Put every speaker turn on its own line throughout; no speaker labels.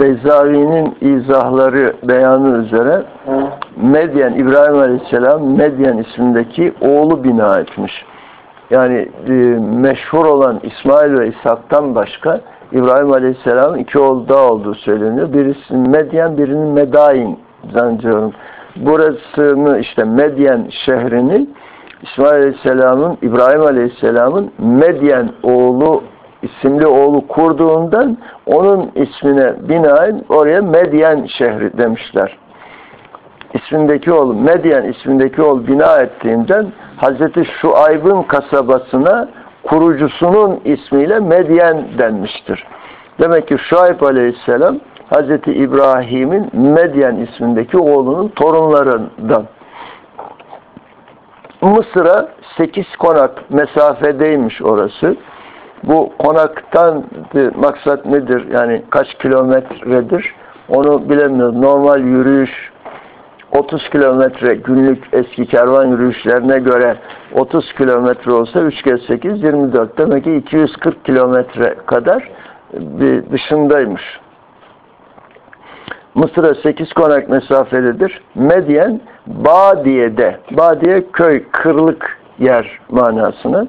Beyzavi'nin izahları beyanı üzere Medyen, İbrahim Aleyhisselam Medyen ismindeki oğlu bina etmiş. Yani e, meşhur olan İsmail ve İshak'tan başka İbrahim Aleyhisselam'ın iki oğlu daha olduğu söyleniyor. Birisi Medyen, birinin Medain zannediyorum. Burasını işte Medyen şehrini İsmail Aleyhisselam'ın, İbrahim Aleyhisselam'ın Medyen oğlu isimli oğlu kurduğundan onun ismine binaen oraya Medyen şehri demişler. İsmindeki oğlu, Medyen ismindeki oğlu bina ettiğinden Hazreti Şuayb'ın kasabasına kurucusunun ismiyle Medyen denmiştir. Demek ki Şuayb aleyhisselam Hazreti İbrahim'in Medyen ismindeki oğlunun torunlarından. Mısır'a 8 konak mesafedeymiş orası. Bu konaktan maksat nedir? Yani kaç kilometredir? Onu bilemiyoruz. Normal yürüyüş 30 kilometre günlük eski kervan yürüyüşlerine göre 30 kilometre olsa 3 kez 8 24. Demek ki 240 kilometre kadar bir dışındaymış. Mısır'a 8 konak mesafededir. Medyen Badiye'de. Badiye köy, kırlık yer manasına.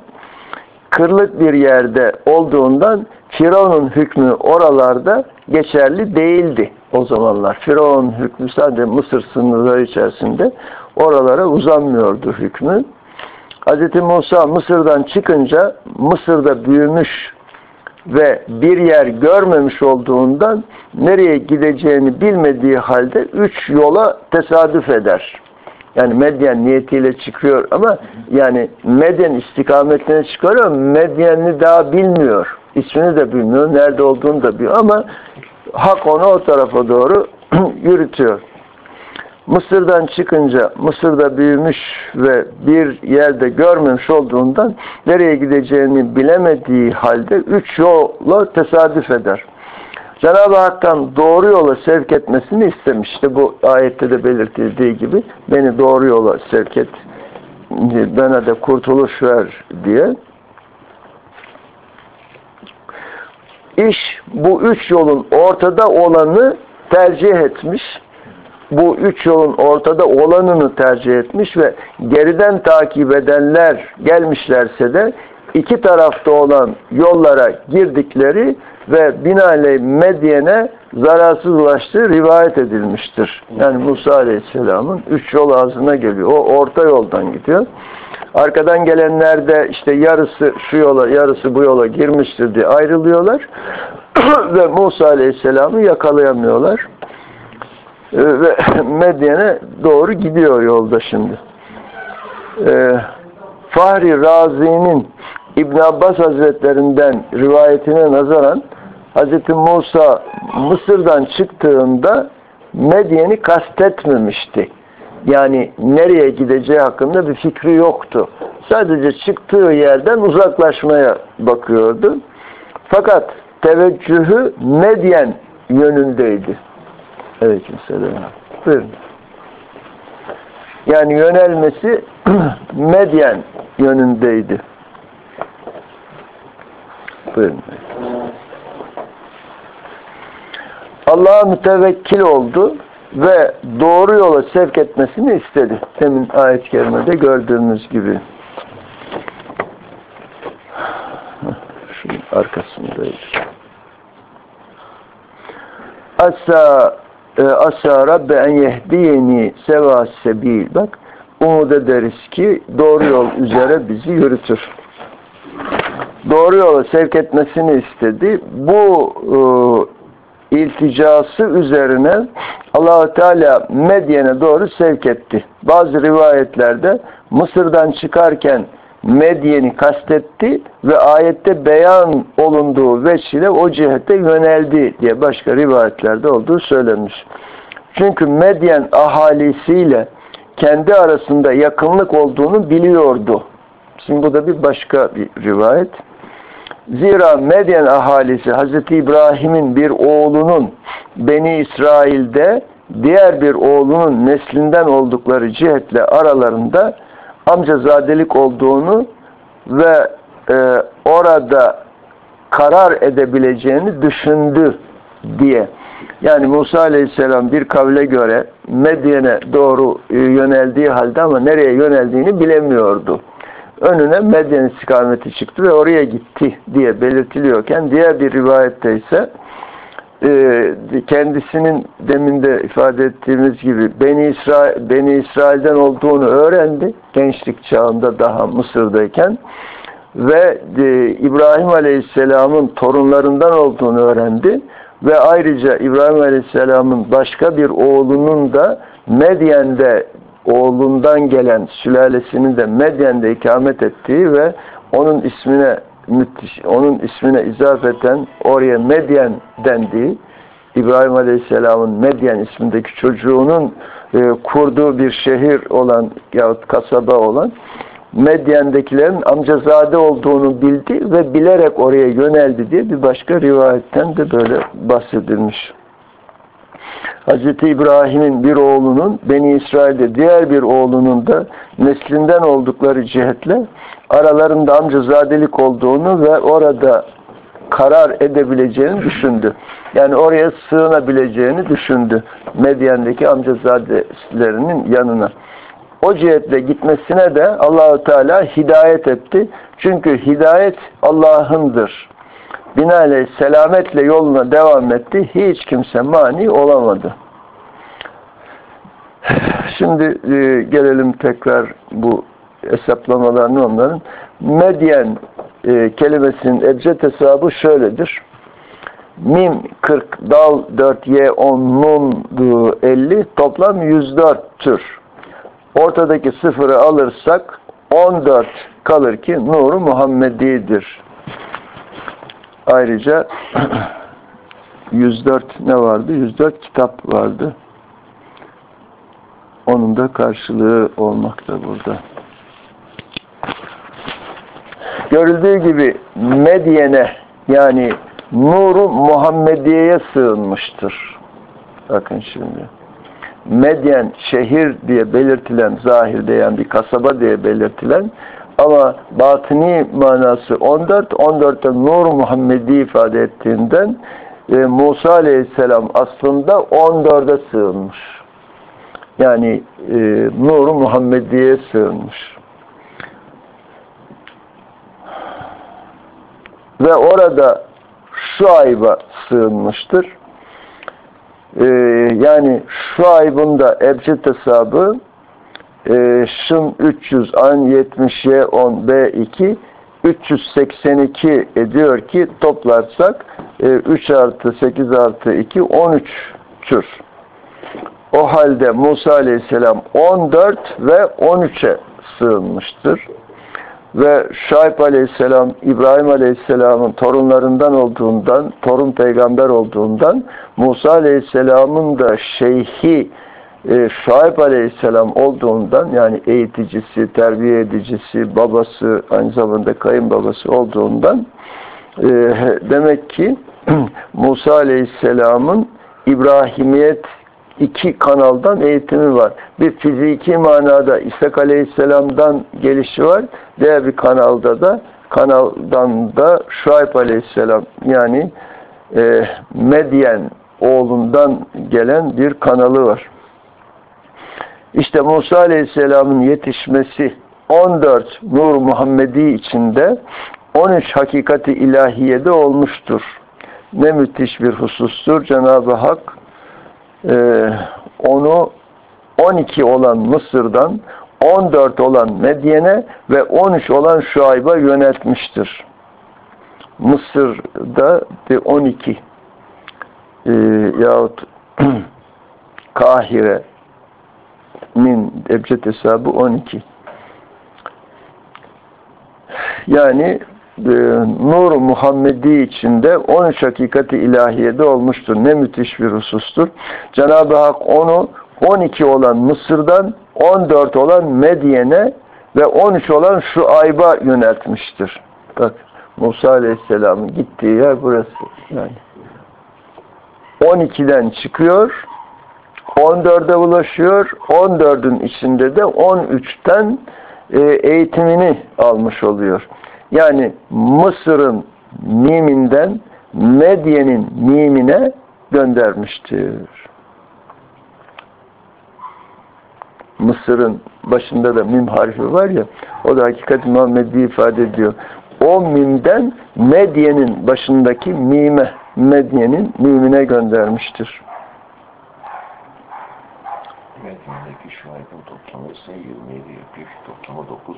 Kırlık bir yerde olduğundan Firavun'un hükmü oralarda geçerli değildi o zamanlar. Firavun hükmü sadece Mısır sınırları içerisinde oralara uzanmıyordu hükmü. Hz. Musa Mısır'dan çıkınca Mısır'da büyümüş ve bir yer görmemiş olduğundan nereye gideceğini bilmediği halde üç yola tesadüf eder. Yani Medyen niyetiyle çıkıyor ama yani Medyen istikametine çıkıyor ama Medyen'i daha bilmiyor. İsmini de bilmiyor, nerede olduğunu da biliyor ama hak onu o tarafa doğru yürütüyor. Mısır'dan çıkınca Mısır'da büyümüş ve bir yerde görmemiş olduğundan nereye gideceğini bilemediği halde üç yola tesadüf eder. Cenab-ı Hak'tan doğru yola sevk etmesini istemişti. Bu ayette de belirtildiği gibi beni doğru yola sevk et, bana da kurtuluş ver diye. İş bu üç yolun ortada olanı tercih etmiş. Bu üç yolun ortada olanını tercih etmiş ve geriden takip edenler gelmişlerse de iki tarafta olan yollara girdikleri ve binaenaleyh Medyen'e zararsız ulaştığı rivayet edilmiştir. Yani Musa Aleyhisselam'ın üç yol ağzına geliyor. O orta yoldan gidiyor. Arkadan gelenler de işte yarısı şu yola, yarısı bu yola girmiştir diye ayrılıyorlar. ve Musa Aleyhisselam'ı yakalayamıyorlar. ve Medyen'e doğru gidiyor yolda şimdi. Fahri Razi'nin İbn Abbas Hazretlerinden rivayetine nazaran Hz. Musa Mısır'dan çıktığında Medyen'i kastetmemişti. Yani nereye gideceği hakkında bir fikri yoktu. Sadece çıktığı yerden uzaklaşmaya bakıyordu. Fakat teveccühü Medyen yönündeydi. Evet selam. Buyurun. Yani yönelmesi Medyen yönündeydi. Buyurun. Allah'a mütevekkil oldu ve doğru yola sevk etmesini istedi. Demin ayet-i kerimede gördüğümüz gibi. Şunun arkasındayız. Asa e, asa rabbe en yehdiyeni seva sebil. Bak umut ederiz ki doğru yol üzere bizi yürütür. Doğru yola sevk etmesini istedi. Bu e, ilticası üzerine allah Teala Medyen'e doğru sevk etti. Bazı rivayetlerde Mısır'dan çıkarken Medyen'i kastetti ve ayette beyan olunduğu veçile o cihete yöneldi diye başka rivayetlerde olduğu söylenmiş. Çünkü Medyen ahalisiyle kendi arasında yakınlık olduğunu biliyordu. Şimdi bu da bir başka bir rivayet. Zira Medyen ahalisi Hz. İbrahim'in bir oğlunun Beni İsrail'de diğer bir oğlunun neslinden oldukları cihetle aralarında amcazadelik olduğunu ve e, orada karar edebileceğini düşündü diye Yani Musa Aleyhisselam bir kavle göre Medyen'e doğru e, yöneldiği halde ama nereye yöneldiğini bilemiyordu. Önüne Medyen istikameti çıktı ve oraya gitti diye belirtiliyorken diğer bir rivayette ise e, kendisinin demin de ifade ettiğimiz gibi Beni, İsrail, Beni İsrail'den olduğunu öğrendi. Gençlik çağında daha Mısır'dayken ve e, İbrahim Aleyhisselam'ın torunlarından olduğunu öğrendi ve ayrıca İbrahim Aleyhisselam'ın başka bir oğlunun da Medyen'de oğlundan gelen sülalesinin de Medyen'de ikamet ettiği ve onun ismine müthiş, onun ismine izafeten oraya Medyen dendiği İbrahim Aleyhisselam'ın Medyen ismindeki çocuğunun e, kurduğu bir şehir olan yahut kasaba olan Medyen'dekilerin amcazade olduğunu bildi ve bilerek oraya yöneldi diye bir başka rivayetten de böyle bahsedilmiş. Hz. İbrahim'in bir oğlunun Beni İsrail'de diğer bir oğlunun da neslinden oldukları cihetle aralarında amcazadelik olduğunu ve orada karar edebileceğini düşündü. Yani oraya sığınabileceğini düşündü. Medyen'deki amcazadelerinin yanına. O cihetle gitmesine de Allahu Teala hidayet etti. Çünkü hidayet Allah'ındır. Binaenaleyh selametle yoluna devam etti. Hiç kimse mani olamadı. Şimdi e, gelelim tekrar bu hesaplamalarını onların. Medyen e, kelimesinin ebced hesabı şöyledir. Mim 40, dal 4, y 10, nun 50, toplam 104 tür. Ortadaki sıfırı alırsak 14 kalır ki nuru Muhammedi'dir. Ayrıca 104 ne vardı? 104 kitap vardı. Onun da karşılığı olmakta burada. Görüldüğü gibi Medyen'e yani nuru Muhammediye'ye sığınmıştır. Bakın şimdi. Medyen şehir diye belirtilen zahirde yani bir kasaba diye belirtilen ama batini manası 14, 14'te Nur Muhammedi ifade ettiğinden e, Musa Aleyhisselam aslında 14'e sığınmış. Yani e, Nur Muhammedi'ye sığınmış. Ve orada şu ayba sığınmıştır. Ee, yani şu aybın da ebced hesabı e, şın 300 an 70 y 10 b 2 382 ediyor ki toplarsak e, 3 artı 8 artı 2 13 tür. O halde Musa aleyhisselam 14 ve 13'e sığınmıştır ve Şuayb aleyhisselam İbrahim aleyhisselamın torunlarından olduğundan, torun peygamber olduğundan Musa aleyhisselamın da şeyhi e, Şuayb aleyhisselam olduğundan yani eğiticisi, terbiye edicisi, babası, aynı zamanda kayınbabası olduğundan e, demek ki Musa aleyhisselamın İbrahimiyet iki kanaldan eğitimi var. Bir fiziki manada İshak Aleyhisselam'dan gelişi var. Diğer bir kanalda da kanaldan da Şuayb Aleyhisselam yani e, Medyen oğlundan gelen bir kanalı var. İşte Musa Aleyhisselam'ın yetişmesi 14 Nur Muhammedi içinde 13 hakikati ilahiyede olmuştur. Ne müthiş bir husustur. Cenab-ı Hak e, onu 12 olan Mısır'dan 14 olan Medyen'e ve 13 olan Şuayb'a yöneltmiştir. Mısır'da 12 e, yahut Kahire min ebced hesabı 12 yani e, nur Muhammedi içinde 13 hakikati ilahiyede olmuştur. Ne müthiş bir husustur. Cenab-ı Hak onu 12 olan Mısır'dan 14 olan Medyen'e ve 13 olan şu ayba yöneltmiştir. Bak Musa Aleyhisselam'ın gittiği yer burası. Yani 12'den çıkıyor 14'e ulaşıyor. 14'ün içinde de 13'ten e, eğitimini almış oluyor. Yani Mısır'ın miminden Medyen'in mimine göndermiştir. Mısır'ın başında da mim harfi var ya, o da hakikat Muhammed'i ifade ediyor. O mimden Medye'nin başındaki mime, Medye'nin mimine göndermiştir.
Medyen'deki şuaybın toplamı ise 27 yapıyor. Toplamı 9.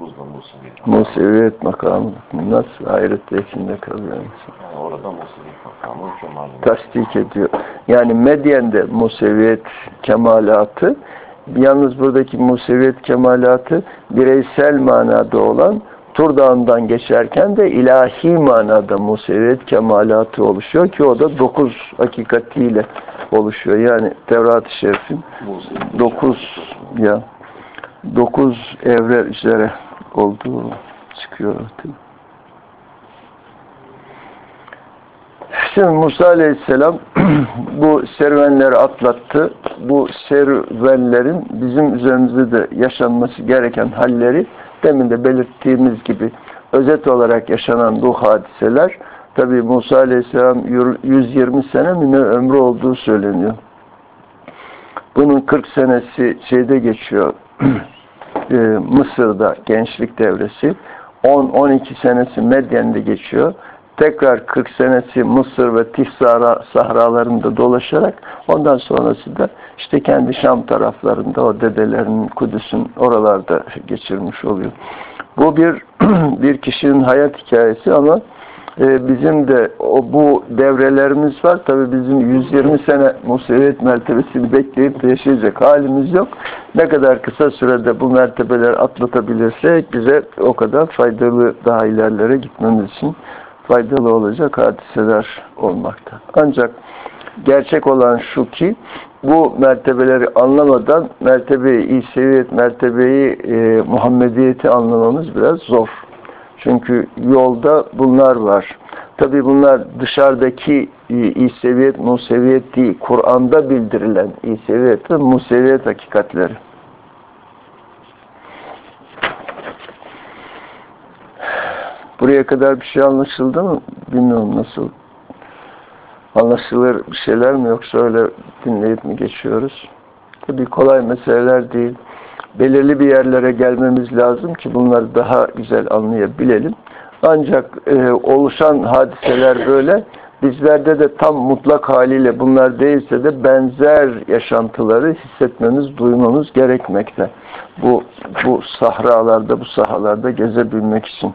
9 da Musevi.
Museviyet makamı nasıl hayret içinde kalıyor. insan.
Yani orada Musevi makamı kemalini.
tasdik ediyor. Yani Medyen'de Museviyet kemalatı yalnız buradaki Museviyet kemalatı bireysel manada olan Tur Dağı'ndan geçerken de ilahi manada Museviyet kemalatı oluşuyor ki o da dokuz hakikatiyle oluşuyor. Yani Tevrat-ı Şerif'in
Musevi.
dokuz ya dokuz evre üzere olduğu çıkıyor ortaya. Şimdi Musa Aleyhisselam bu serüvenleri atlattı. Bu serüvenlerin bizim üzerimizde de yaşanması gereken halleri demin de belirttiğimiz gibi özet olarak yaşanan bu hadiseler tabi Musa Aleyhisselam 120 sene mi ne ömrü olduğu söyleniyor. Bunun 40 senesi şeyde geçiyor e, Mısır'da gençlik devresi 10-12 senesi Medyen'de geçiyor tekrar 40 senesi Mısır ve Tif Sahra, sahralarında dolaşarak ondan sonrası da işte kendi Şam taraflarında o dedelerinin Kudüs'ün oralarda geçirmiş oluyor. Bu bir bir kişinin hayat hikayesi ama bizim de o bu devrelerimiz var. Tabi bizim 120 sene Museviyet mertebesini bekleyip yaşayacak halimiz yok. Ne kadar kısa sürede bu mertebeler atlatabilirsek bize o kadar faydalı daha ilerlere gitmemiz için faydalı olacak hadiseler olmakta. Ancak gerçek olan şu ki bu mertebeleri anlamadan mertebeyi, İseviyet mertebeyi, e, Muhammediyeti anlamamız biraz zor. Çünkü yolda bunlar var. Tabi bunlar dışarıdaki e, İseviyet, Museviyet değil. Kur'an'da bildirilen İseviyet ve Museviyet hakikatleri. Buraya kadar bir şey anlaşıldı mı? Bilmiyorum nasıl. Anlaşılır bir şeyler mi yoksa öyle dinleyip mi geçiyoruz? Tabii kolay meseleler değil. Belirli bir yerlere gelmemiz lazım ki bunları daha güzel anlayabilelim. Ancak e, oluşan hadiseler böyle. Bizlerde de tam mutlak haliyle bunlar değilse de benzer yaşantıları hissetmemiz, duymamız gerekmekte. Bu, bu sahralarda, bu sahalarda gezebilmek için.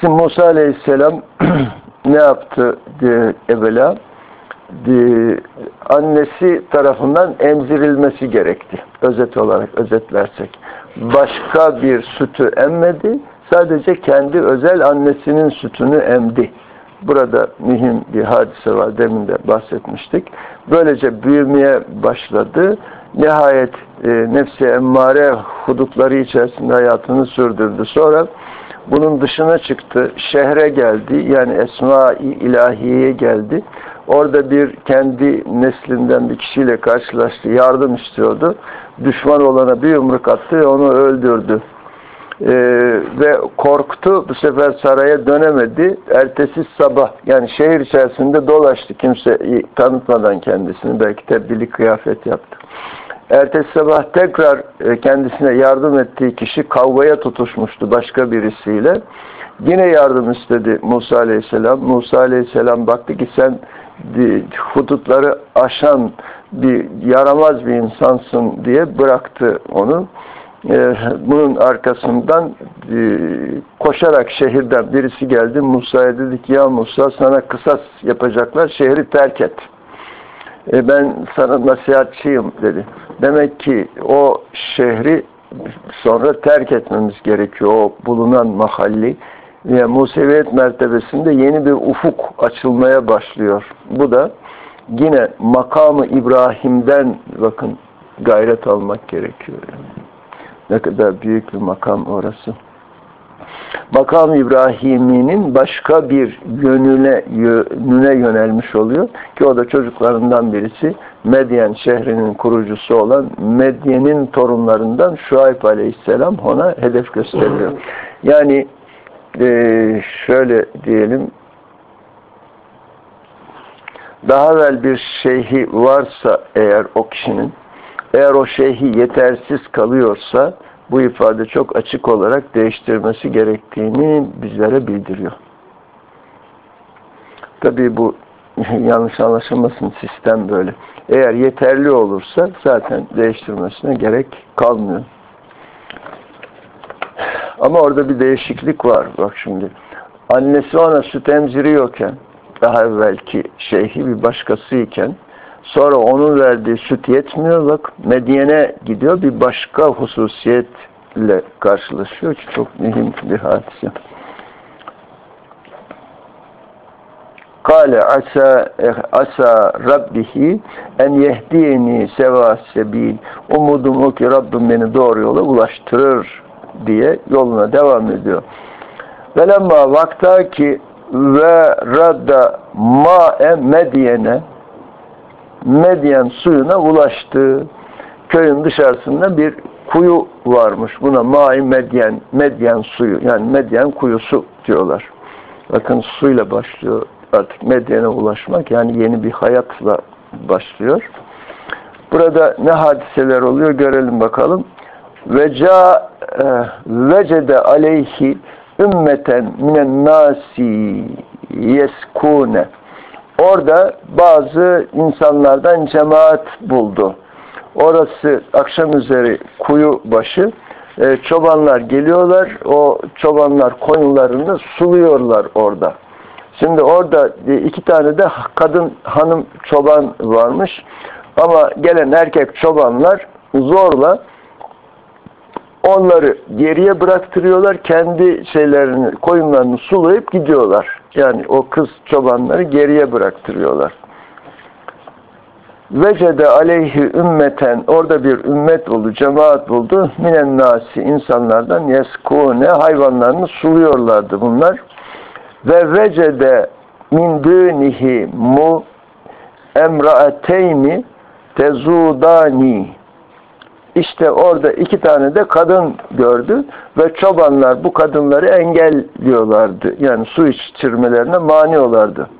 Şimdi Musa Aleyhisselam ne yaptı diye evvela? Diye, annesi tarafından emzirilmesi gerekti. Özet olarak özetlersek. Başka bir sütü emmedi. Sadece kendi özel annesinin sütünü emdi. Burada mühim bir hadise var. Demin de bahsetmiştik. Böylece büyümeye başladı. Nihayet e, nefsi emmare hudutları içerisinde hayatını sürdürdü. Sonra bunun dışına çıktı. Şehre geldi. Yani Esma-i İlahiye'ye geldi. Orada bir kendi neslinden bir kişiyle karşılaştı. Yardım istiyordu. Düşman olana bir yumruk attı ve onu öldürdü. Ee, ve korktu. Bu sefer saraya dönemedi. Ertesi sabah yani şehir içerisinde dolaştı. Kimse tanıtmadan kendisini. Belki tebdili kıyafet yaptı. Ertesi sabah tekrar e, kendisine yardım ettiği kişi kavgaya tutuşmuştu başka birisiyle. Yine yardım istedi Musa Aleyhisselam. Musa Aleyhisselam baktı ki sen hudutları aşan bir yaramaz bir insansın diye bıraktı onu. E, bunun arkasından e, koşarak şehirden birisi geldi. Musa'ya dedi ki ya Musa sana kısas yapacaklar şehri terk et. ben sana nasihatçıyım dedi. Demek ki o şehri sonra terk etmemiz gerekiyor. O bulunan mahalli ve Museviyet mertebesinde yeni bir ufuk açılmaya başlıyor. Bu da yine makamı İbrahim'den bakın gayret almak gerekiyor. Ne kadar büyük bir makam orası. Makam İbrahimi'nin başka bir yönüne, yönüne yönelmiş oluyor ki o da çocuklarından birisi Medyen şehrinin kurucusu olan Medyen'in torunlarından Şuayb Aleyhisselam ona hedef gösteriyor. Yani e, şöyle diyelim daha evvel bir şeyhi varsa eğer o kişinin, eğer o şeyhi yetersiz kalıyorsa bu ifade çok açık olarak değiştirmesi gerektiğini bizlere bildiriyor. Tabii bu yanlış anlaşılmasın sistem böyle. Eğer yeterli olursa zaten değiştirmesine gerek kalmıyor. Ama orada bir değişiklik var. Bak şimdi. Annesi ona süt emziriyorken daha evvelki şeyhi bir başkası iken sonra onun verdiği süt yetmiyor bak Medyen'e gidiyor bir başka hususiyetle karşılaşıyor ki çok mühim bir hadise. Kale asa asa rabbihi en yehdiyeni seva sebil. Umudum o ki Rabbim beni doğru yola ulaştırır diye yoluna devam ediyor. Velemma vakta ki ve radda ma'e medyene Medyen suyuna ulaştı. Köyün dışarısında bir kuyu varmış. Buna Mai Medyen, Medyen suyu yani Medyen kuyusu diyorlar. Bakın suyla başlıyor artık Medyen'e ulaşmak yani yeni bir hayatla başlıyor. Burada ne hadiseler oluyor görelim bakalım. Veca e, vecede aleyhi ümmeten minen nasi yeskune Orada bazı insanlardan cemaat buldu. Orası akşam üzeri kuyu başı. E, çobanlar geliyorlar. O çobanlar koyunlarını suluyorlar orada. Şimdi orada iki tane de kadın hanım çoban varmış. Ama gelen erkek çobanlar zorla onları geriye bıraktırıyorlar. Kendi şeylerini, koyunlarını sulayıp gidiyorlar. Yani o kız çobanları geriye bıraktırıyorlar. Vecede aleyhi ümmeten orada bir ümmet oldu, cemaat buldu. Minen nasi insanlardan yeskune hayvanlarını suluyorlardı bunlar. Ve vecede min dunihi mu emraateyni tezudani işte orada iki tane de kadın gördü ve çobanlar bu kadınları engelliyorlardı. Yani su içirmelerine mani olardı.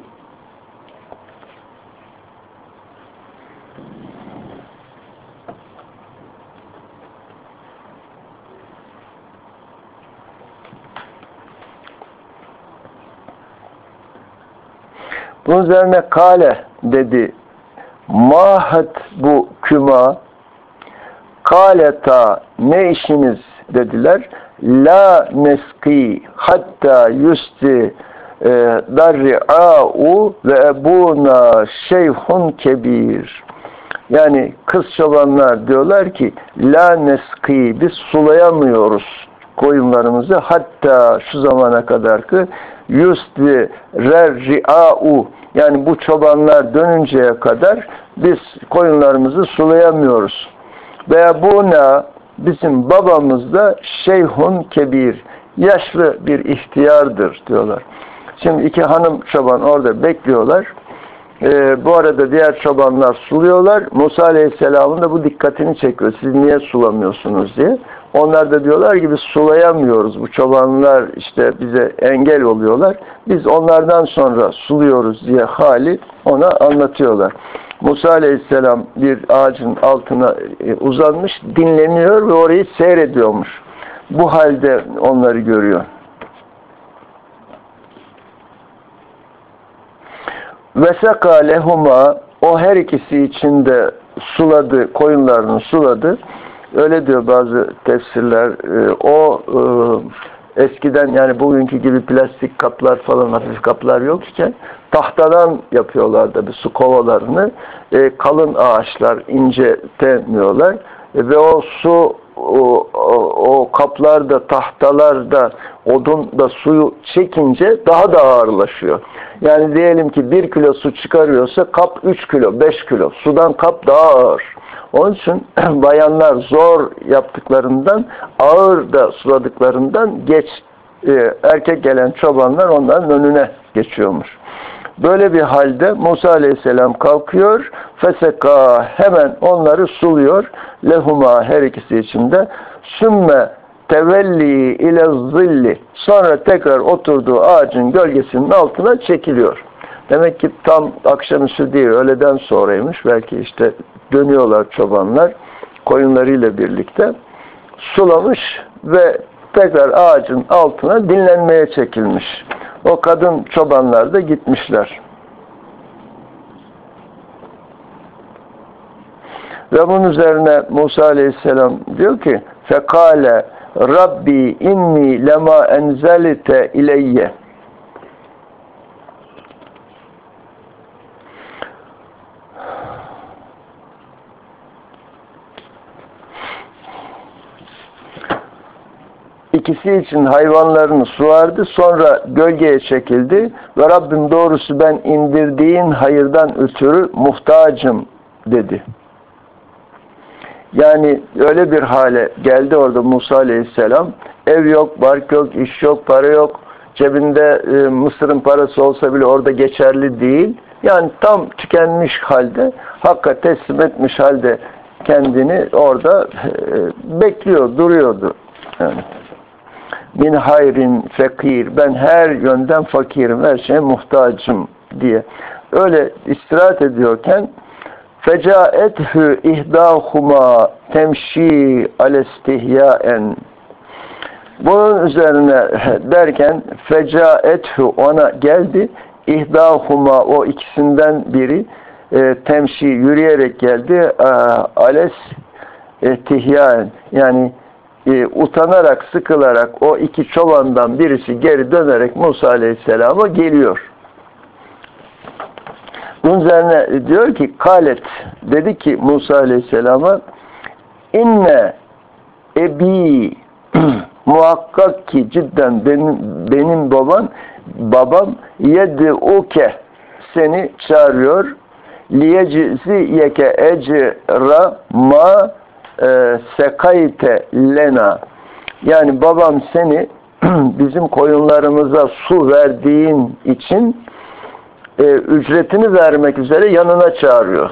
Bunun üzerine kale dedi. Mahat bu küma Kaleta ne işiniz dediler. La neski hatta yusti e, darri'a'u ve ebuna şeyhun kebir. Yani kız çobanlar diyorlar ki la neski biz sulayamıyoruz koyunlarımızı hatta şu zamana kadar ki yusti rerri'a'u yani bu çobanlar dönünceye kadar biz koyunlarımızı sulayamıyoruz. Ve buna bizim babamız da şeyhun kebir, yaşlı bir ihtiyardır diyorlar. Şimdi iki hanım çoban orada bekliyorlar. Ee, bu arada diğer çobanlar suluyorlar. Musa Aleyhisselam'ın da bu dikkatini çekiyor. Siz niye sulamıyorsunuz diye. Onlar da diyorlar ki biz sulayamıyoruz. Bu çobanlar işte bize engel oluyorlar. Biz onlardan sonra suluyoruz diye hali ona anlatıyorlar. Musa Aleyhisselam bir ağacın altına e, uzanmış, dinleniyor ve orayı seyrediyormuş. Bu halde onları görüyor. Veseka lehuma o her ikisi için de suladı, koyunlarını suladı. Öyle diyor bazı tefsirler. E, o e, eskiden yani bugünkü gibi plastik kaplar falan hafif kaplar yokken tahtadan yapıyorlar da bir su kovalarını. E, kalın ağaçlar incetemiyorlar. E, ve o su o, o, o kaplarda, tahtalarda, odun da suyu çekince daha da ağırlaşıyor. Yani diyelim ki bir kilo su çıkarıyorsa kap 3 kilo, 5 kilo. Sudan kap daha ağır. Onun için bayanlar zor yaptıklarından, ağır da suladıklarından geç e, erkek gelen çobanlar onların önüne geçiyormuş. Böyle bir halde Musa aleyhisselam kalkıyor. Feseka hemen onları suluyor. Lehuma her ikisi içinde. Sümme tevelli ile zilli. Sonra tekrar oturduğu ağacın gölgesinin altına çekiliyor. Demek ki tam akşamüstü değil, öğleden sonraymış. Belki işte dönüyorlar çobanlar koyunlarıyla birlikte. Sulamış ve tekrar ağacın altına dinlenmeye çekilmiş. O kadın çobanlar da gitmişler. Ve bunun üzerine Musa Aleyhisselam diyor ki fekale Rabbi inni lema enzelite ileyye İkisi için hayvanlarını suardı, sonra gölgeye çekildi ve Rabbim doğrusu ben indirdiğin hayırdan ötürü muhtacım dedi. Yani öyle bir hale geldi orada Musa Aleyhisselam. Ev yok, bark yok, iş yok, para yok. Cebinde e, Mısır'ın parası olsa bile orada geçerli değil. Yani tam tükenmiş halde, Hakk'a teslim etmiş halde kendini orada e, bekliyor, duruyordu. Yani min hayrin fakir ben her yönden fakirim her şeye muhtacım diye. Öyle istirahat ediyorken fecaethü ihdahuma temşi alestihyaen. Bunun üzerine derken fecaethü ona geldi. İhdahuma o ikisinden biri e, temşi yürüyerek geldi. E, ales tihyaen yani e, utanarak, sıkılarak o iki çobandan birisi geri dönerek Musa Aleyhisselam'a geliyor. Bunun üzerine diyor ki Kalet dedi ki Musa Aleyhisselam'a inne ebi muhakkak ki cidden benim, benim baban babam yedi uke seni çağırıyor liyeciziyeke ecra ma e, sekayte lena yani babam seni bizim koyunlarımıza su verdiğin için e, ücretini vermek üzere yanına çağırıyor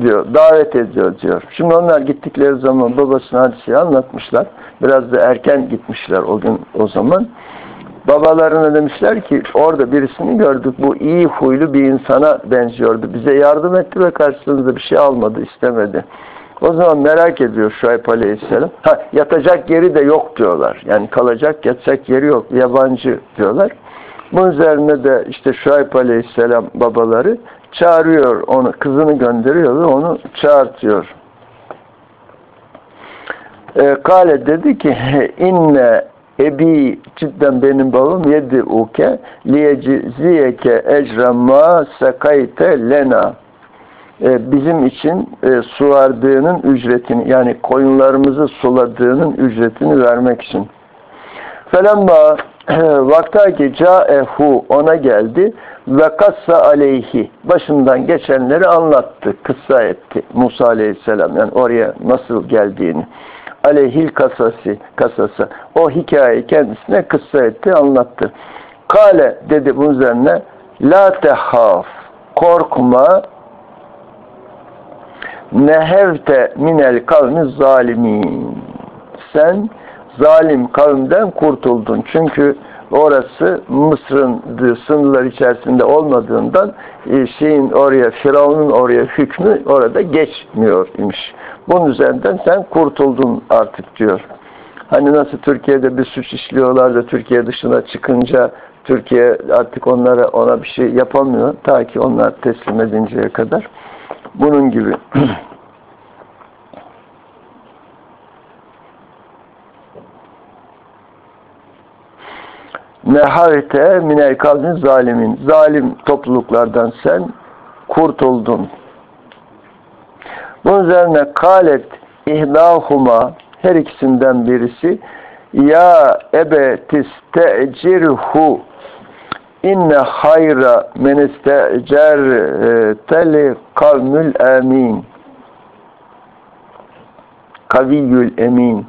diyor. Davet ediyor diyor. Şimdi onlar gittikleri zaman babasına hadiseyi anlatmışlar. Biraz da erken gitmişler o gün o zaman. Babalarına demişler ki orada birisini gördük. Bu iyi huylu bir insana benziyordu. Bize yardım etti ve karşılığında bir şey almadı, istemedi. O zaman merak ediyor Şuayb Aleyhisselam. Ha, yatacak yeri de yok diyorlar. Yani kalacak, yatacak yeri yok. Yabancı diyorlar. Bunun üzerine de işte Şuayb Aleyhisselam babaları çağırıyor onu, kızını gönderiyor ve onu çağırtıyor. E, Kale dedi ki inne ebi cidden benim babam yedi uke liyeciziyeke ecramma sekayte lena e, bizim için e, suardığının ücretini yani koyunlarımızı suladığının ücretini vermek için. Felemma vaktaki caehu ona geldi ve kassa aleyhi başından geçenleri anlattı, kıssa etti Musa aleyhisselam yani oraya nasıl geldiğini aleyhil kasası, kasası o hikayeyi kendisine kıssa etti, anlattı. Kale dedi bunun üzerine la tehaf korkma nehevte minel kavmi zalimin. Sen zalim kavimden kurtuldun. Çünkü orası Mısır'ın sınırlar içerisinde olmadığından e, şeyin oraya, Firavun'un oraya hükmü orada geçmiyor imiş. Bunun üzerinden sen kurtuldun artık diyor. Hani nasıl Türkiye'de bir suç işliyorlar da Türkiye dışına çıkınca Türkiye artık onlara ona bir şey yapamıyor. Ta ki onlar teslim edinceye kadar. Bunun gibi. Nehavete minel kavmin zalimin. Zalim topluluklardan sen kurtuldun. Bunun üzerine kalet ihdahuma her ikisinden birisi ya ebe tistecirhu inne hayra men istecer teli kavmül emin kaviyyül emin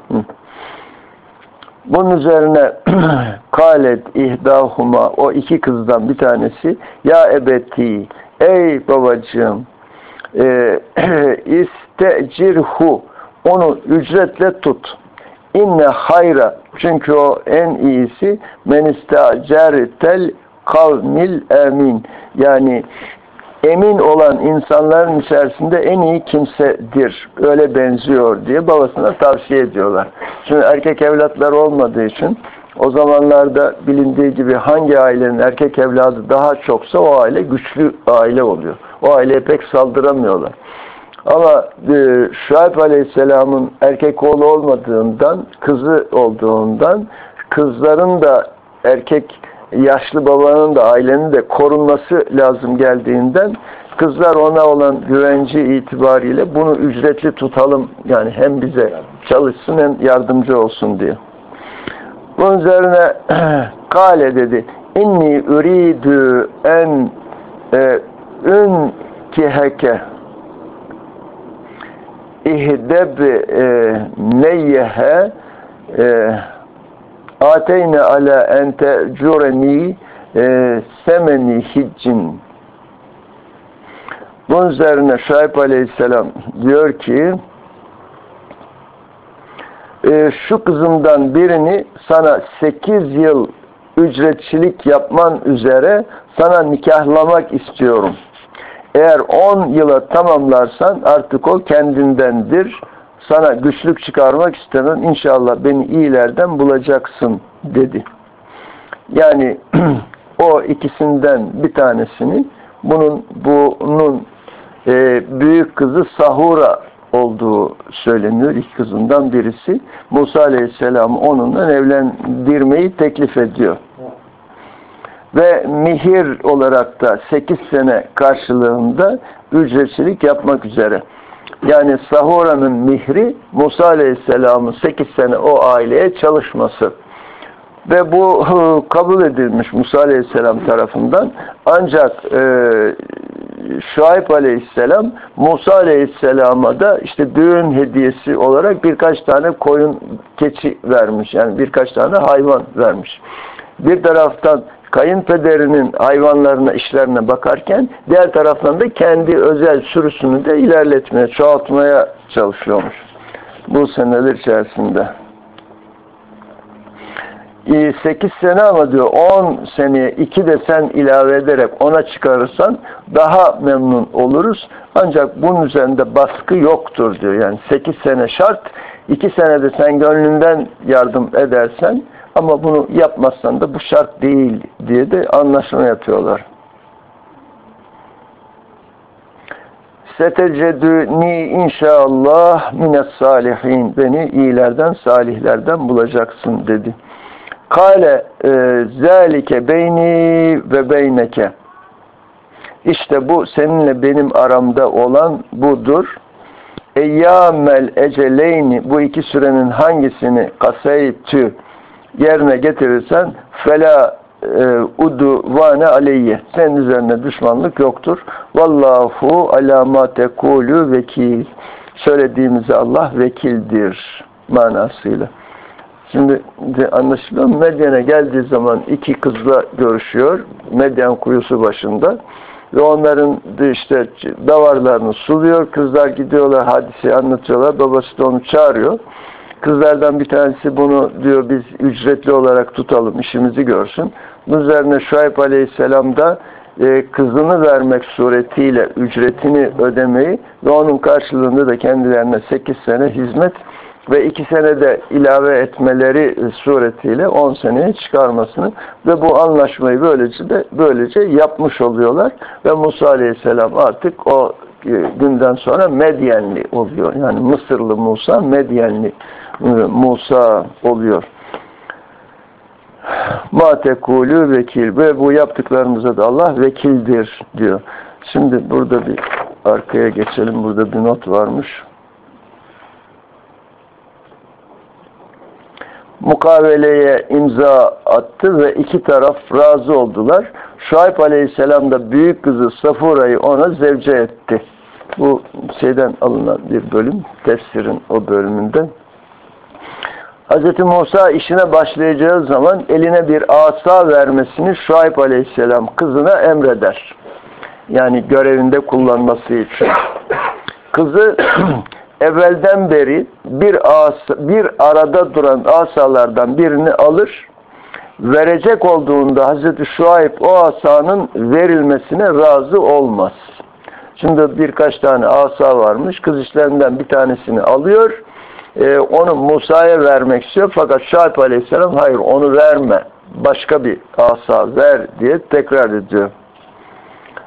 bunun üzerine kalet ihdahuma o iki kızdan bir tanesi ya ebeti ey babacığım e, istecirhu onu ücretle tut inne hayra çünkü o en iyisi men istacer tel kavmil emin. Yani emin olan insanların içerisinde en iyi kimsedir. Öyle benziyor diye babasına tavsiye ediyorlar. Şimdi erkek evlatlar olmadığı için o zamanlarda bilindiği gibi hangi ailenin erkek evladı daha çoksa o aile güçlü aile oluyor. O aileye pek saldıramıyorlar. Ama e, Şuayb Aleyhisselam'ın erkek oğlu olmadığından, kızı olduğundan, kızların da erkek yaşlı babanın da ailenin de korunması lazım geldiğinden kızlar ona olan güvenci itibariyle bunu ücretli tutalım yani hem bize çalışsın hem yardımcı olsun diye. Bunun üzerine kale dedi inni üridü en e, ün kiheke ihdeb e, neyyehe e, ateyne ala ente cureni e, semeni hiccin bunun üzerine Şahip Aleyhisselam diyor ki e, şu kızımdan birini sana 8 yıl ücretçilik yapman üzere sana nikahlamak istiyorum. Eğer 10 yıla tamamlarsan artık o kendindendir. Sana güçlük çıkarmak istemem. İnşallah beni iyilerden bulacaksın dedi. Yani o ikisinden bir tanesini bunun bunun e, büyük kızı Sahura olduğu söyleniyor. İki kızından birisi. Musa Aleyhisselam onunla evlendirmeyi teklif ediyor. Ve mihir olarak da 8 sene karşılığında ücretçilik yapmak üzere. Yani Sahura'nın mihri Musa Aleyhisselam'ın 8 sene o aileye çalışması. Ve bu kabul edilmiş Musa Aleyhisselam tarafından. Ancak e, Şuayb Aleyhisselam Musa Aleyhisselam'a da işte düğün hediyesi olarak birkaç tane koyun keçi vermiş. Yani birkaç tane hayvan vermiş. Bir taraftan kayınpederinin hayvanlarına, işlerine bakarken diğer taraftan da kendi özel sürüsünü de ilerletmeye, çoğaltmaya çalışıyormuş. Bu seneler içerisinde. 8 sene ama diyor 10 seneye 2 de sen ilave ederek ona çıkarırsan daha memnun oluruz. Ancak bunun üzerinde baskı yoktur diyor. Yani 8 sene şart. 2 senede sen gönlünden yardım edersen ama bunu yapmazsan da bu şart değil diye de anlaşma yapıyorlar. Setecedüni inşallah mines salihin. Beni iyilerden, salihlerden bulacaksın dedi. Kale e, zâlike beyni ve beyneke. İşte bu seninle benim aramda olan budur. Eyyâmel eceleyni bu iki sürenin hangisini kaseytü yerine getirirsen fela e, udu vane aleyye. Senin üzerine düşmanlık yoktur. Vallahu alama tekulu vekil. Söylediğimize Allah vekildir manasıyla. Şimdi anlaşılıyor mu? Medyen'e geldiği zaman iki kızla görüşüyor. Medyen kuyusu başında. Ve onların işte davarlarını suluyor. Kızlar gidiyorlar, hadisi anlatıyorlar. Babası da onu çağırıyor. Kızlardan bir tanesi bunu diyor biz ücretli olarak tutalım, işimizi görsün. Bunun üzerine Şuayb Aleyhisselam da e, kızını vermek suretiyle ücretini ödemeyi ve onun karşılığında da kendilerine 8 sene hizmet ve 2 senede ilave etmeleri suretiyle 10 seneye çıkarmasını ve bu anlaşmayı böylece de böylece yapmış oluyorlar ve Musa Aleyhisselam artık o e, günden sonra Medyenli oluyor. Yani Mısırlı Musa Medyenli Musa oluyor. Ma tekulü vekil ve bu yaptıklarımıza da Allah vekildir diyor. Şimdi burada bir arkaya geçelim. Burada bir not varmış. mukaveleye imza attı ve iki taraf razı oldular. Şuayb Aleyhisselam da büyük kızı Safura'yı ona zevce etti. Bu şeyden alınan bir bölüm, tefsirin o bölümünden. Hz. Musa işine başlayacağı zaman eline bir asa vermesini Şuayb Aleyhisselam kızına emreder. Yani görevinde kullanması için. Kızı evvelden beri bir asa, bir arada duran asalardan birini alır verecek olduğunda Hazreti Şuayb o asanın verilmesine razı olmaz. Şimdi birkaç tane asa varmış. Kız işlerinden bir tanesini alıyor. Ee, onu Musa'ya vermek istiyor. Fakat Şuayb Aleyhisselam hayır onu verme. Başka bir asa ver diye tekrar ediyor.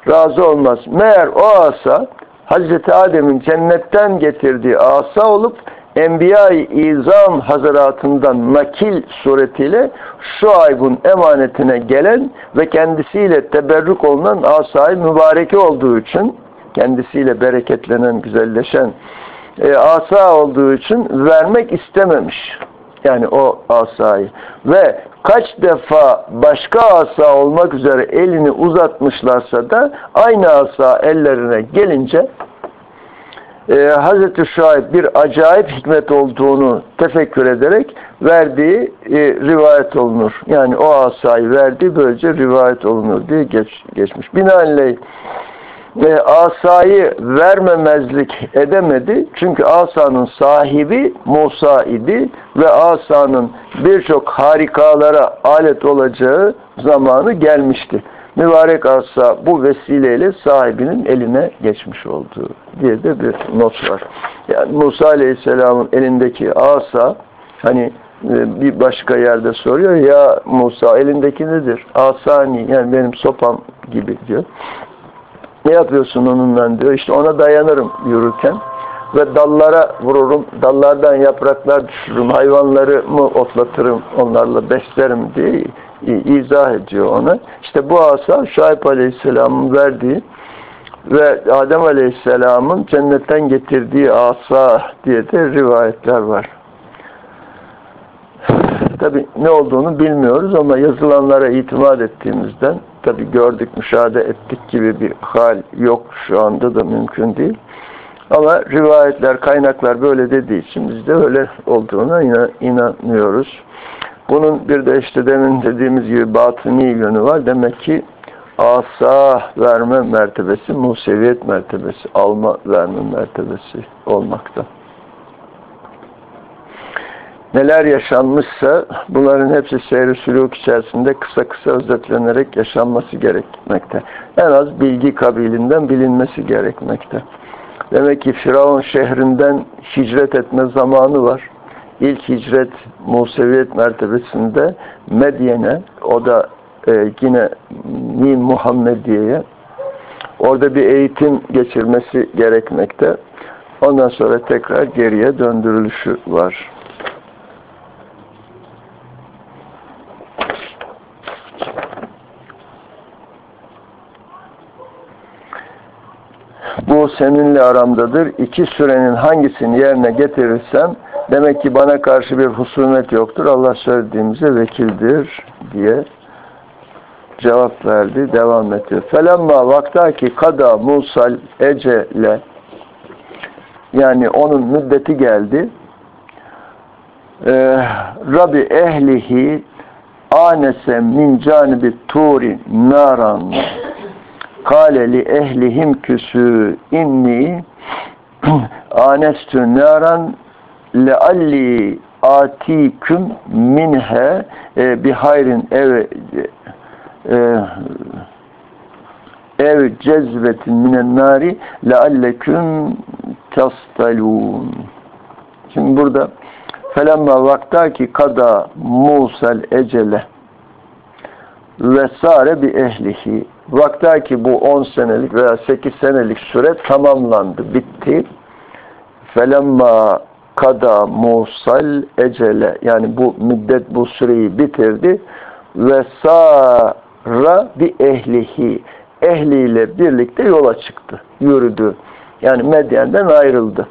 Razı olmaz. Meğer o asa Hazreti Adem'in cennetten getirdiği asa olup Enbiya-i İzam Hazretatinden nakil suretiyle şu aybın emanetine gelen ve kendisiyle teberrük olunan asayı mübareke olduğu için kendisiyle bereketlenen, güzelleşen e, asa olduğu için vermek istememiş. Yani o asayı. Ve kaç defa başka asa olmak üzere elini uzatmışlarsa da aynı asa ellerine gelince e, Hazreti Şuayb bir acayip hikmet olduğunu tefekkür ederek verdiği e, rivayet olunur. Yani o asayı verdiği böylece rivayet olunur diye geç, geçmiş. Binaenaleyh e, asayı vermemezlik edemedi. Çünkü asanın sahibi Musa idi ve asanın birçok harikalara alet olacağı zamanı gelmişti. Mübarek asa bu vesileyle sahibinin eline geçmiş olduğu diye de bir not var. Yani Musa Aleyhisselam'ın elindeki asa hani e, bir başka yerde soruyor ya Musa elindeki nedir? Asani yani benim sopam gibi diyor. Ne yapıyorsun onunla diyor. İşte ona dayanırım yürürken ve dallara vururum. Dallardan yapraklar düşürürüm. Hayvanları mı otlatırım. Onlarla beslerim diye izah ediyor ona. İşte bu asa Şuayb Aleyhisselam'ın verdiği ve Adem Aleyhisselam'ın cennetten getirdiği asa diye de rivayetler var. Tabi ne olduğunu bilmiyoruz ama yazılanlara itimat ettiğimizden tabi gördük, müşahede ettik gibi bir hal yok şu anda da mümkün değil. Ama rivayetler, kaynaklar böyle dediği için biz de öyle olduğuna inanıyoruz. Bunun bir de işte demin dediğimiz gibi batıni yönü var. Demek ki asa verme mertebesi, museviyet mertebesi, alma verme mertebesi olmakta. Neler yaşanmışsa bunların hepsi seyri sülük içerisinde kısa kısa özetlenerek yaşanması gerekmekte. En az bilgi kabilinden bilinmesi gerekmekte. Demek ki Firavun şehrinden hicret etme zamanı var. İlk hicret Museviyet mertebesinde Medyen'e, o da e, yine Nim Muhammediye'ye orada bir eğitim geçirmesi gerekmekte. Ondan sonra tekrar geriye döndürülüşü var. Bu seninle aramdadır. İki sürenin hangisini yerine getirirsem demek ki bana karşı bir husumet yoktur. Allah söylediğimize vekildir diye cevap verdi. Devam ediyor. Felemma vaktaki kada musal ecele yani onun müddeti geldi. Ee, Rabbi ehlihi anese min canibi turi naran kâle li ehlihim küsü inni anestü naran lealli atiküm minhe e, bi hayrin ev e, ev cezvetin minen nari lealleküm tastalun. Şimdi burada felemma vaktaki kada musel ecele ve sare bi ehlihi vaktaki bu 10 senelik veya 8 senelik süre tamamlandı, bitti. Felemma kada musal ecele yani bu müddet bu süreyi bitirdi ve sara bi ehlihi ehliyle birlikte yola çıktı, yürüdü. Yani Medyen'den ayrıldı.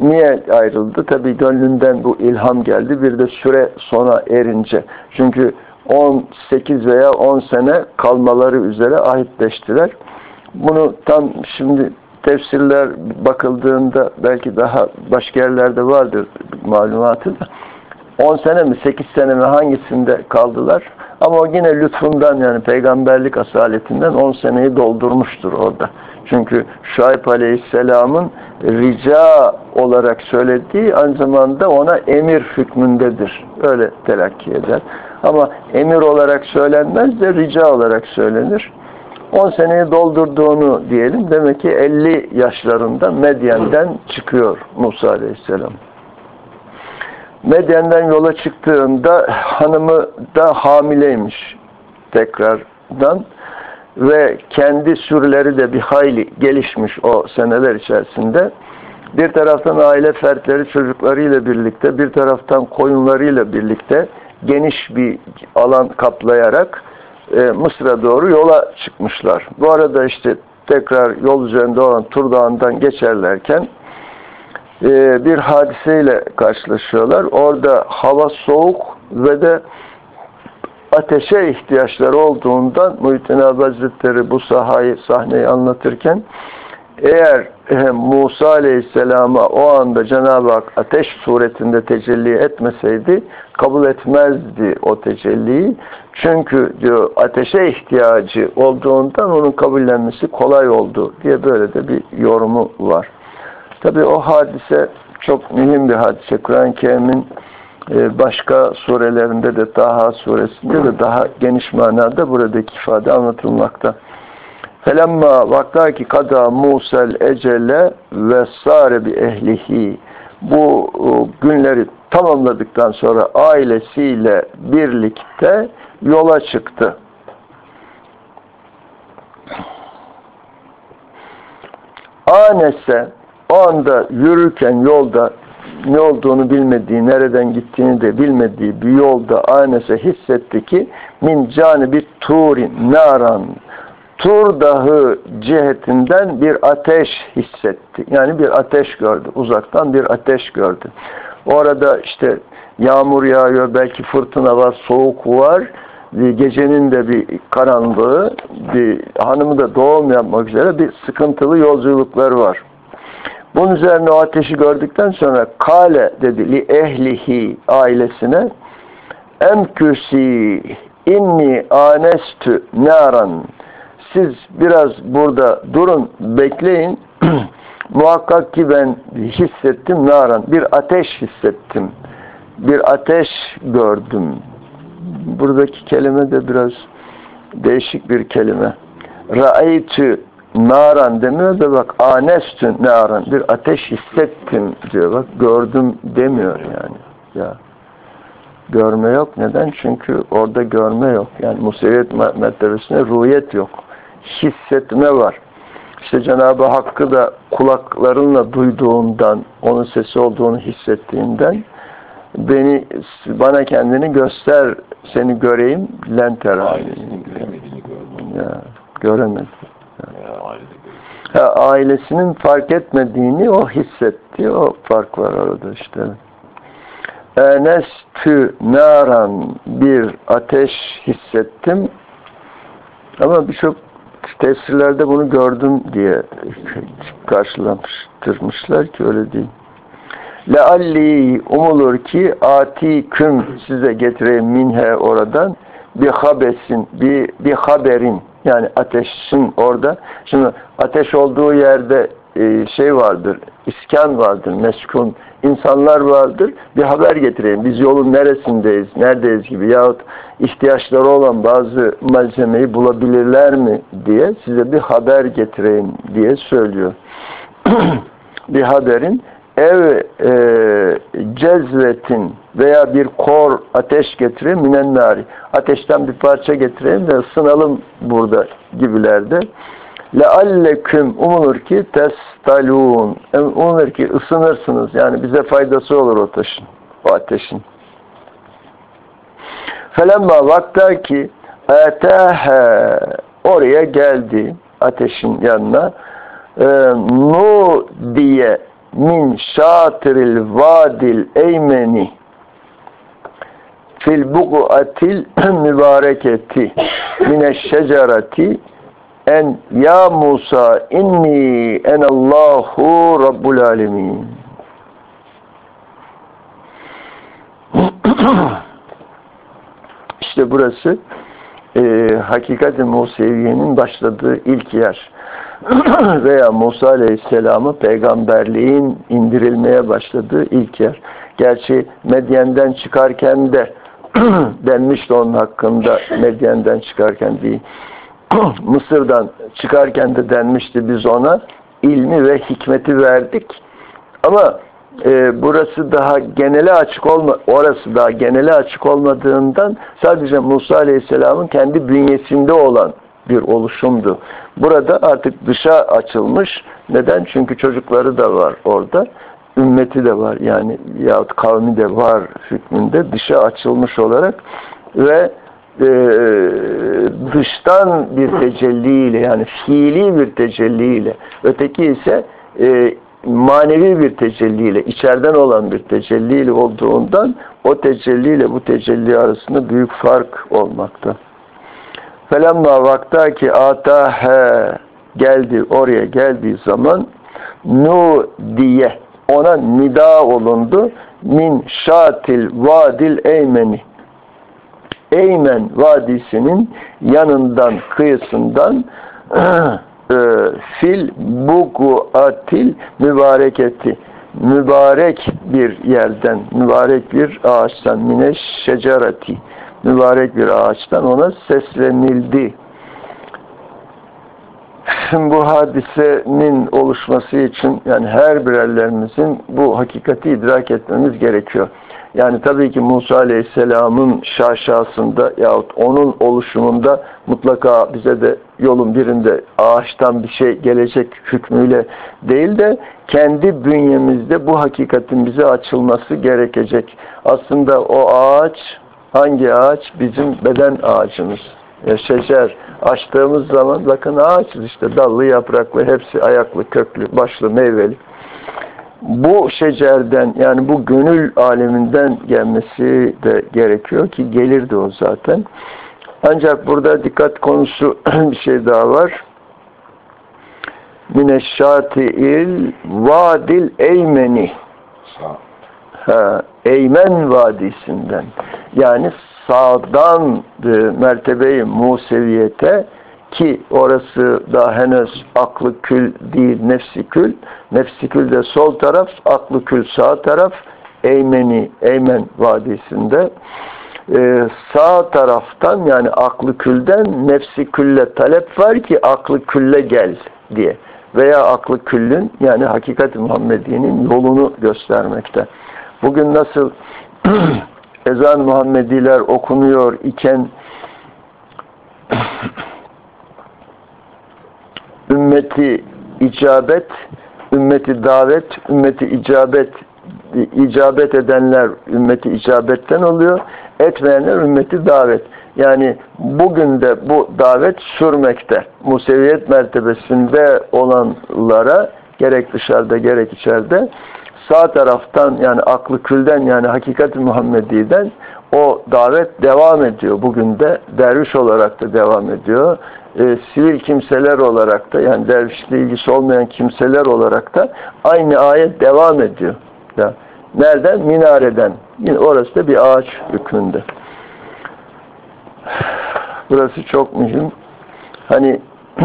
Niye ayrıldı? Tabi gönlünden bu ilham geldi. Bir de süre sona erince. Çünkü 18 veya 10 sene kalmaları üzere ahitleştiler. Bunu tam şimdi tefsirler bakıldığında belki daha başka yerlerde vardır malumatı da 10 sene mi 8 sene mi hangisinde kaldılar? Ama o yine lütfundan yani peygamberlik asaletinden 10 seneyi doldurmuştur orada. Çünkü Şuayb Aleyhisselam'ın rica olarak söylediği aynı zamanda ona emir hükmündedir. Öyle telakki eder. Ama emir olarak söylenmez de rica olarak söylenir. 10 seneyi doldurduğunu diyelim. Demek ki 50 yaşlarında Medyen'den çıkıyor Musa Aleyhisselam. Medyen'den yola çıktığında hanımı da hamileymiş tekrardan ve kendi sürüleri de bir hayli gelişmiş o seneler içerisinde. Bir taraftan aile fertleri çocuklarıyla birlikte, bir taraftan koyunlarıyla birlikte geniş bir alan kaplayarak e, Mısır'a doğru yola çıkmışlar. Bu arada işte tekrar yol üzerinde olan Tur Dağı'ndan geçerlerken e, bir hadiseyle karşılaşıyorlar. Orada hava soğuk ve de ateşe ihtiyaçları olduğundan Muhittin Abi Hazretleri bu sahayı, sahneyi anlatırken eğer e, Musa Aleyhisselam'a o anda Cenab-ı Hak ateş suretinde tecelli etmeseydi kabul etmezdi o tecelliyi. Çünkü diyor ateşe ihtiyacı olduğundan onun kabullenmesi kolay oldu diye böyle de bir yorumu var. Tabi o hadise çok mühim bir hadise. Kur'an-ı Kerim'in e, başka surelerinde de Taha suresinde de daha geniş manada buradaki ifade anlatılmakta. Felemma vakkaki kada Musel ecele ve sare bi ehlihi bu e, günleri tamamladıktan sonra ailesiyle birlikte yola çıktı. Anese o anda yürürken yolda ne olduğunu bilmediği, nereden gittiğini de bilmediği bir yolda Anese hissetti ki min bir turin naran Tur dağı cihetinden bir ateş hissetti. Yani bir ateş gördü. Uzaktan bir ateş gördü. Orada işte yağmur yağıyor, belki fırtına var, soğuk var. Gecenin de bir karanlığı, bir hanımı da doğum yapmak üzere bir sıkıntılı yolculuklar var. Bunun üzerine o ateşi gördükten sonra kale dedi li ehlihi ailesine emküsi inni anestü naran siz biraz burada durun bekleyin. Muhakkak ki ben hissettim naran bir ateş hissettim. Bir ateş gördüm. Buradaki kelime de biraz değişik bir kelime. Ra'eytü naran demiyor da bak anestün naran bir ateş hissettim diyor. Bak gördüm demiyor yani. Ya görme yok. Neden? Çünkü orada görme yok. Yani museviyet mertebesinde ruhiyet yok hissetme var işte Cenab-ı Hakk'ı da kulaklarınla duyduğundan onun sesi olduğunu hissettiğinden beni bana kendini göster seni göreyim lenter
Ailesinin göremediğini gördüm.
ya göremedi
Ya,
Ha, ailesinin fark etmediğini o hissetti. O fark var orada işte. Enestü naran bir ateş hissettim. Ama birçok tefsirlerde bunu gördüm diye karşılamıştırmışlar ki öyle değil. Lealli umulur ki ati küm size getireyim minhe oradan bir habesin, bir, bir haberin yani ateşin orada. Şimdi ateş olduğu yerde e, şey vardır, iskan vardır, meskun insanlar vardır. Bir haber getireyim. Biz yolun neresindeyiz, neredeyiz gibi yahut ihtiyaçları olan bazı malzemeyi bulabilirler mi diye size bir haber getireyim diye söylüyor. bir haberin ev e, cezvetin veya bir kor ateş getireyim minennari. Ateşten bir parça getireyim de ısınalım burada gibilerde. Lealleküm umulur ki testalun. Umulur ki ısınırsınız. Yani bize faydası olur o taşın. O ateşin. Felemma vakta ki etehe oraya geldi ateşin yanına e, nu diye min şatiril vadil eymeni fil buqatil mübareketi mineşşecereti en ya Musa inni enallahu rabbul alemin işte burası e, hakikat-i Museviye'nin başladığı ilk yer. veya Musa Aleyhisselam'ı peygamberliğin indirilmeye başladığı ilk yer. Gerçi Medyen'den çıkarken de denmişti onun hakkında Medyen'den çıkarken değil. Mısır'dan çıkarken de denmişti biz ona ilmi ve hikmeti verdik. Ama e, burası daha genele açık olma orası daha genele açık olmadığından sadece Musa Aleyhisselam'ın kendi bünyesinde olan bir oluşumdu. Burada artık dışa açılmış. Neden? Çünkü çocukları da var orada. Ümmeti de var yani yahut kavmi de var hükmünde dışa açılmış olarak ve e, dıştan bir tecelliyle yani fiili bir tecelliyle öteki ise e, manevi bir tecelliyle içeriden olan bir tecelliyle olduğundan o tecelliyle bu tecelli arasında büyük fark olmakta. Felemma vakta ki atahe geldi oraya geldiği zaman nu diye ona nida olundu min şatil vadil eymeni Eymen Vadisi'nin yanından, kıyısından e, fil buguatil mübareketi mübarek bir yerden, mübarek bir ağaçtan mineş şecerati mübarek bir ağaçtan ona seslenildi. bu hadisenin oluşması için yani her birerlerimizin bu hakikati idrak etmemiz gerekiyor. Yani tabii ki Musa Aleyhisselam'ın şaşasında yahut onun oluşumunda mutlaka bize de yolun birinde ağaçtan bir şey gelecek hükmüyle değil de kendi bünyemizde bu hakikatin bize açılması gerekecek. Aslında o ağaç hangi ağaç? Bizim beden ağacımız. Ya şecer açtığımız zaman bakın ağaç işte dallı yapraklı hepsi ayaklı köklü başlı meyveli bu şecerden yani bu gönül aleminden gelmesi de gerekiyor ki gelirdi o zaten. Ancak burada dikkat konusu bir şey daha var. Mineşşati'il vadil eymeni ha, Eymen Vadisi'nden yani sağdan e, mertebeyi Museviyete ki orası da henüz aklı kül değil nefsi kül. Nefsi kül de sol taraf, aklı kül sağ taraf. Eymeni, Eymen Vadisi'nde ee, sağ taraftan yani aklı külden nefsi külle talep var ki aklı külle gel diye veya aklı küllün yani hakikat Muhammedi'nin yolunu göstermekte. Bugün nasıl ezan Muhammediler okunuyor iken ümmeti icabet, ümmeti davet, ümmeti icabet icabet edenler ümmeti icabetten oluyor. Etmeyenler ümmeti davet. Yani bugün de bu davet sürmekte. Museviyet mertebesinde olanlara gerek dışarıda gerek içeride sağ taraftan yani aklı külden yani hakikat Muhammedi'den o davet devam ediyor. Bugün de derviş olarak da devam ediyor e, sivil kimseler olarak da yani dervişle ilgisi olmayan kimseler olarak da aynı ayet devam ediyor. Ya, nereden? Minareden. Yine orası da bir ağaç hükmünde. Burası çok mühim. Hani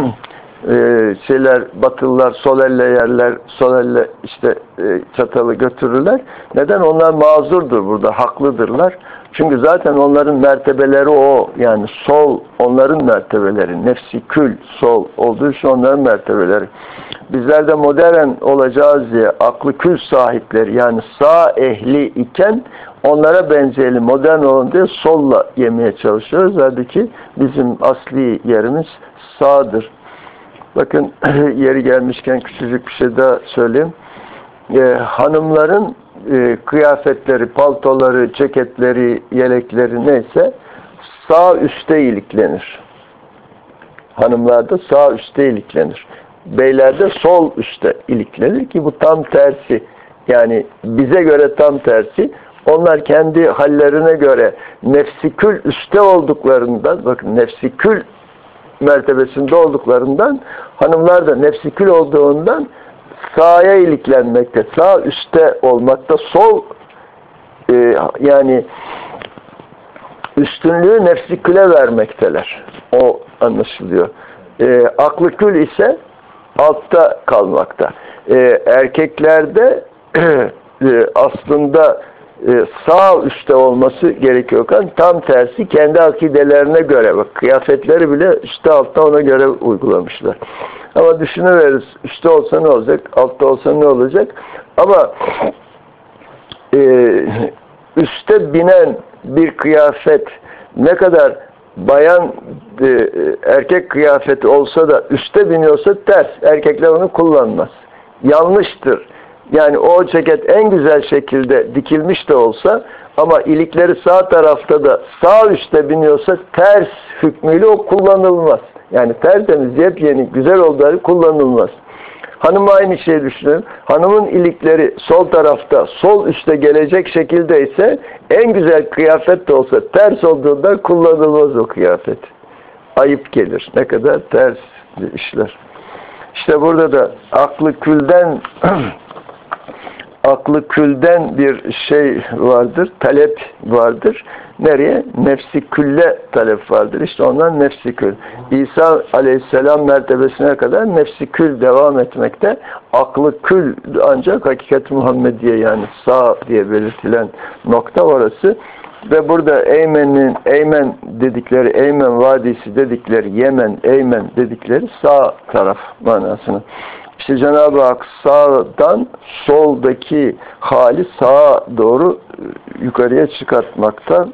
e, şeyler batılılar sol elle yerler sol elle işte e, çatalı götürürler. Neden? Onlar mazurdur burada. Haklıdırlar. Çünkü zaten onların mertebeleri o. Yani sol onların mertebeleri. Nefsi kül sol olduğu için onların mertebeleri. Bizler de modern olacağız diye aklı kül sahipleri yani sağ ehli iken onlara benzeyelim modern olun diye solla yemeye çalışıyoruz. Halbuki bizim asli yerimiz sağdır. Bakın yeri gelmişken küçücük bir şey daha söyleyeyim. Ee, hanımların e, kıyafetleri, paltoları, ceketleri, yelekleri neyse sağ üstte iliklenir. Hanımlarda sağ üstte iliklenir. Beylerde sol üstte iliklenir ki bu tam tersi. Yani bize göre tam tersi. Onlar kendi hallerine göre nefsikül üstte olduklarından, bakın nefsikül mertebesinde olduklarından, hanımlar da nefsikül olduğundan sağa iliklenmekte, sağ üstte olmakta, sol e, yani üstünlüğü nefsi küle vermekteler. O anlaşılıyor. E, aklı kül ise altta kalmakta. E, erkeklerde e, aslında sağ üstte olması gerekiyorken tam tersi kendi akidelerine göre bak kıyafetleri bile üstte altta ona göre uygulamışlar. Ama düşünüveririz üstte olsa ne olacak altta olsa ne olacak ama e, üste binen bir kıyafet ne kadar bayan e, erkek kıyafeti olsa da üste biniyorsa ters. Erkekler onu kullanmaz. Yanlıştır. Yani o ceket en güzel şekilde dikilmiş de olsa ama ilikleri sağ tarafta da sağ üstte biniyorsa ters hükmüyle o kullanılmaz. Yani tertemiz, yepyeni, güzel olduğu kullanılmaz. Hanım aynı şeyi düşünün. Hanımın ilikleri sol tarafta, sol üstte gelecek şekilde ise en güzel kıyafet de olsa ters olduğunda kullanılmaz o kıyafet. Ayıp gelir. Ne kadar ters işler. İşte burada da aklı külden aklı külden bir şey vardır, talep vardır. Nereye? Nefsi külle talep vardır. İşte ondan nefsi kül. İsa aleyhisselam mertebesine kadar nefsi kül devam etmekte. Aklı kül ancak hakikat Muhammediye yani sağ diye belirtilen nokta orası. Ve burada Eymen'in Eymen dedikleri, Eymen Vadisi dedikleri, Yemen, Eymen dedikleri sağ taraf manasını. İşte Cenab-ı Hak sağdan soldaki hali sağa doğru yukarıya çıkartmakta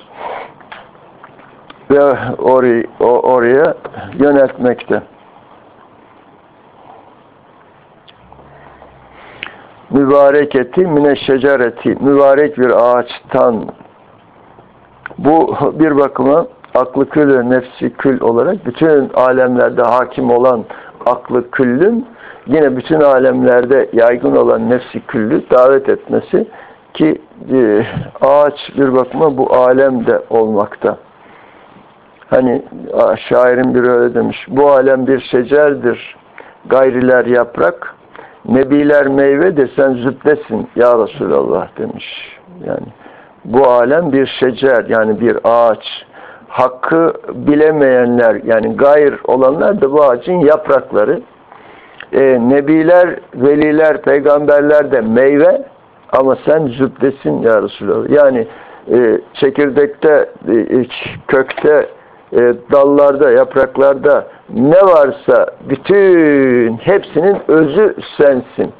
ve oraya, oraya yöneltmekte. Mübareketi mineşşecereti mübarek bir ağaçtan bu bir bakıma aklı kül nefsi kül olarak bütün alemlerde hakim olan aklı küllün yine bütün alemlerde yaygın olan nefsi küllü davet etmesi ki e, ağaç bir bakıma bu alemde olmakta. Hani şairin biri öyle demiş. Bu alem bir şecerdir. Gayriler yaprak. Nebiler meyve de sen zübdesin ya Resulallah demiş. Yani bu alem bir şecer yani bir ağaç. Hakkı bilemeyenler yani gayr olanlar da bu ağacın yaprakları. E, nebiler, veliler, peygamberler de meyve ama sen zübdesin ya Resulallah. Yani e, çekirdekte, e, kökte, e, dallarda, yapraklarda ne varsa bütün hepsinin özü sensin.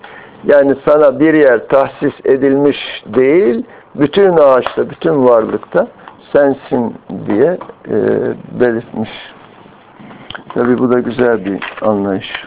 Yani sana bir yer tahsis edilmiş değil, bütün ağaçta, bütün varlıkta sensin diye e, belirtmiş. Tabi bu da güzel bir anlayış.